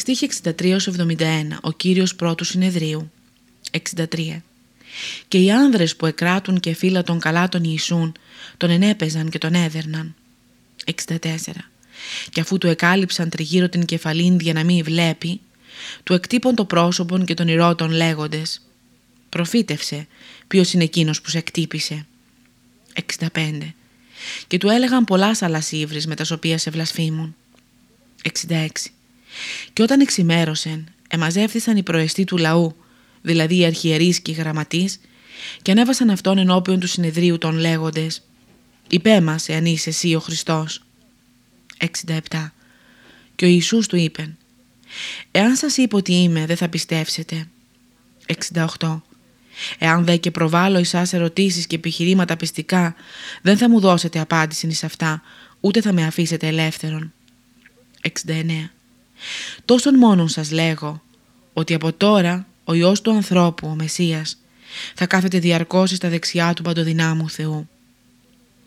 Στοίχη 63-71 Ο Κύριος Πρώτου Συνεδρίου. 63 Και οι άνδρες που εκράτουν και φύλατον καλά τον Ιησούν τον ενέπαιζαν και τον έδερναν 64 Και αφού του εκάλυψαν τριγύρω την κεφαλήν για να μην βλέπει του εκτύπων το πρόσωπον και τον ηρώτων λέγοντες. «Προφήτευσε, ποιος είναι εκείνος που σε εκτύπησε» 65 Και του έλεγαν πολλά άλλα με τα οποία σε βλασφήμουν. 66 Και όταν εξημέρωσεν, εμαζεύθησαν οι προεστοί του λαού, δηλαδή οι αρχιερείς και οι γραμματείς, και ανέβασαν αυτόν ενώπιον του συνεδρίου των λέγοντες «Υπέ μας, εάν είσαι εσύ ο Χριστός». 67. Και ο Ιησούς του είπεν Εάν σας είπω ότι είμαι, δεν θα πιστεύσετε. 68. Εάν δε και προβάλλω εις σας ερωτήσεις και επιχειρήματα πιστικά, δεν θα μου δώσετε απάντηση εις αυτά, ούτε θα με αφήσετε ελεύθερον. 69. Τόσον μόνον σας λέγω, ότι από τώρα ο Υιός του ανθρώπου, ο Μεσσίας, θα κάθεται διαρκώς στα δεξιά του παντοδυνάμου Θεού.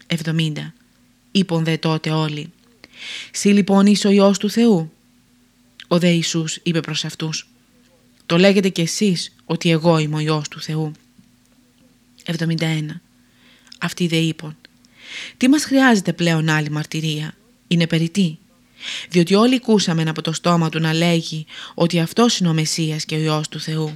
70. Είπον δε τότε όλοι. Συ λοιπόν είσαι ο Υιός του Θεού; Ο δε Ιησούς είπε προς αυτούς «Το λέγετε κι εσείς ότι εγώ είμαι ο Υιός του Θεού». 71. Αυτοί δε είπαν «Τι μας χρειάζεται πλέον άλλη μαρτυρία, είναι περιττή» διότι όλοι ακούσαμε από το στόμα του να λέγει ότι αυτός είναι ο Μεσσίας και ο Υιός του Θεού.